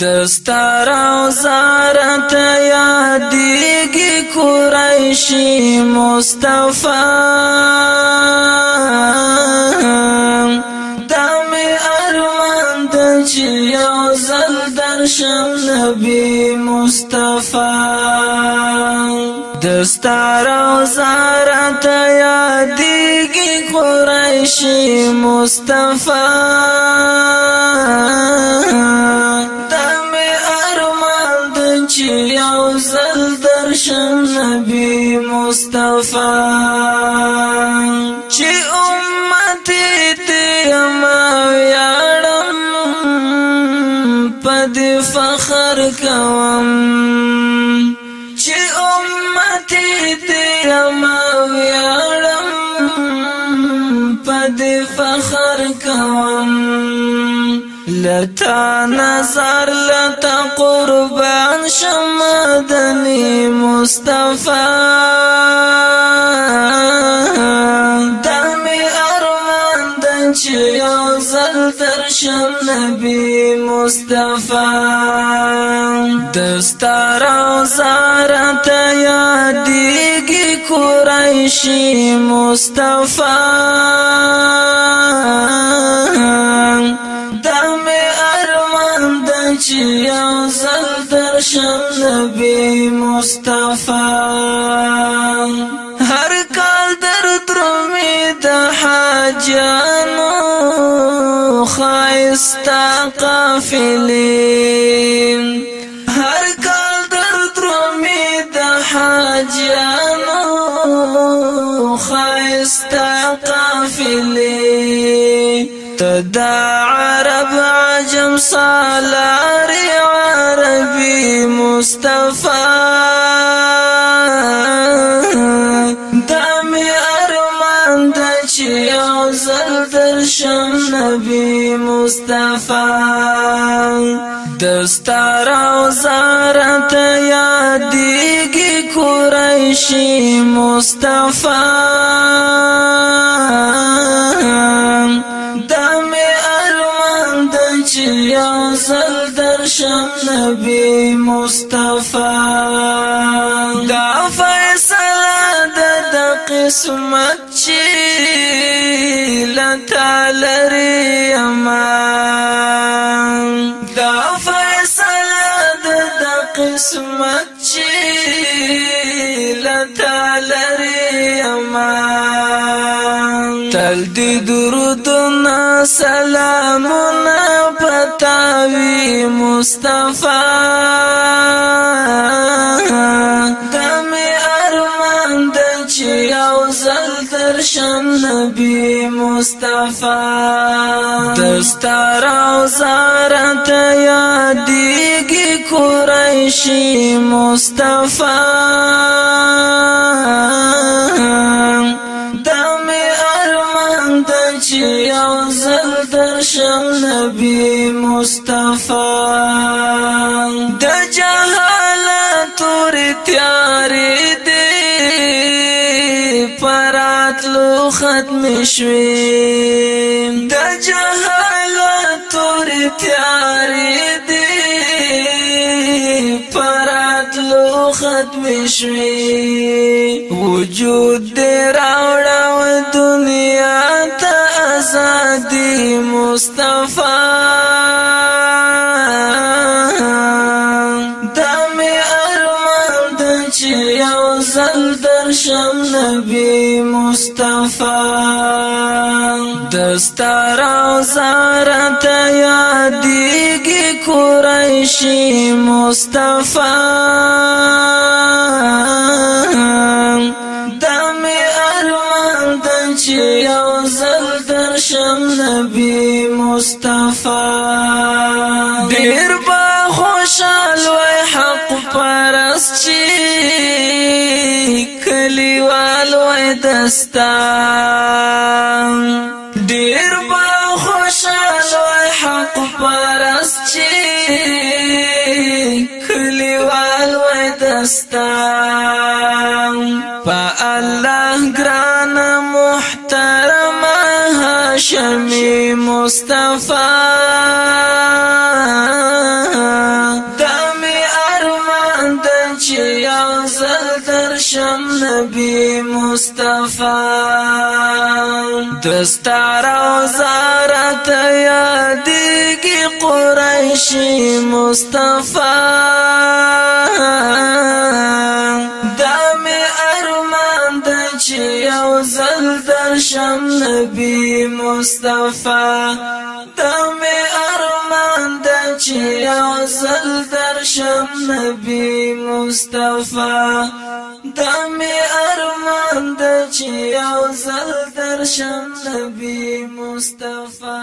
دستار او زارت یادیگی قریشی مصطفی دامی ارمان دچی او زل درشم نبی مصطفی دستار او زارت یادیگی قریشی مصطفی چې یو زل درشن نبی مصطفی چې امت دې ما یارم پد فخر کوم چې امت دې ما یارم پد فخر کوم لتا نظر لتا قربان شمدنی مصطفی دمی ارمان دن چیو زل درشم نبی مصطفی دستا روزارت یادیگی قریشی مصطفی چې زل درشن نبی مصطفی هر کال در ترمی د حاجانو خایستا قافلې هر کال در ترمی د حاجانو خایستا قافلې تدا سلام سالار عربي مصطفى دمي ارمان د چې او زل درشم نبي مصطفى دستار او زارت یادېږي قریشي مصطفی زل درشم نبی مصطفی دا فیصل د د قسمت چی لتا لري اما دا فیصل د د قسمت چی لتا لري اما تل دی درود سلامونه تاوی مصطفی دمه ارمان د چې او زل تر شم نبی مصطفی دستار او زارت یادېږي قریشی مصطفی ارمان د چې یو زل درشم نبی مصطفی د جهاله تور تیارې دې پراتلو ختم شوي د جهاله تور تیارې دې پراتلو ختم شوي وجود دې راوړ سادی مصطفی دمه ارمان د چې یو زل درشم نبی مصطفی دستار او زارت یادېږي قریشی مصطفی ډیر با خوشال وای حق پرست چی کلیوال وای دستان ډیر با خوشال وای حق پرست چی کلیوال وای دستان په الله ګران محترم هاشمی مصطفی نبی مصطفی دستار او زارت یادی کی قریشی مصطفی دم ارمان د چی او زل در شم نبی مصطفی دم ارمان د چی او زل در شم نبی مصطفی دا می ارمان د چې یو زل درشم نبی مصطفی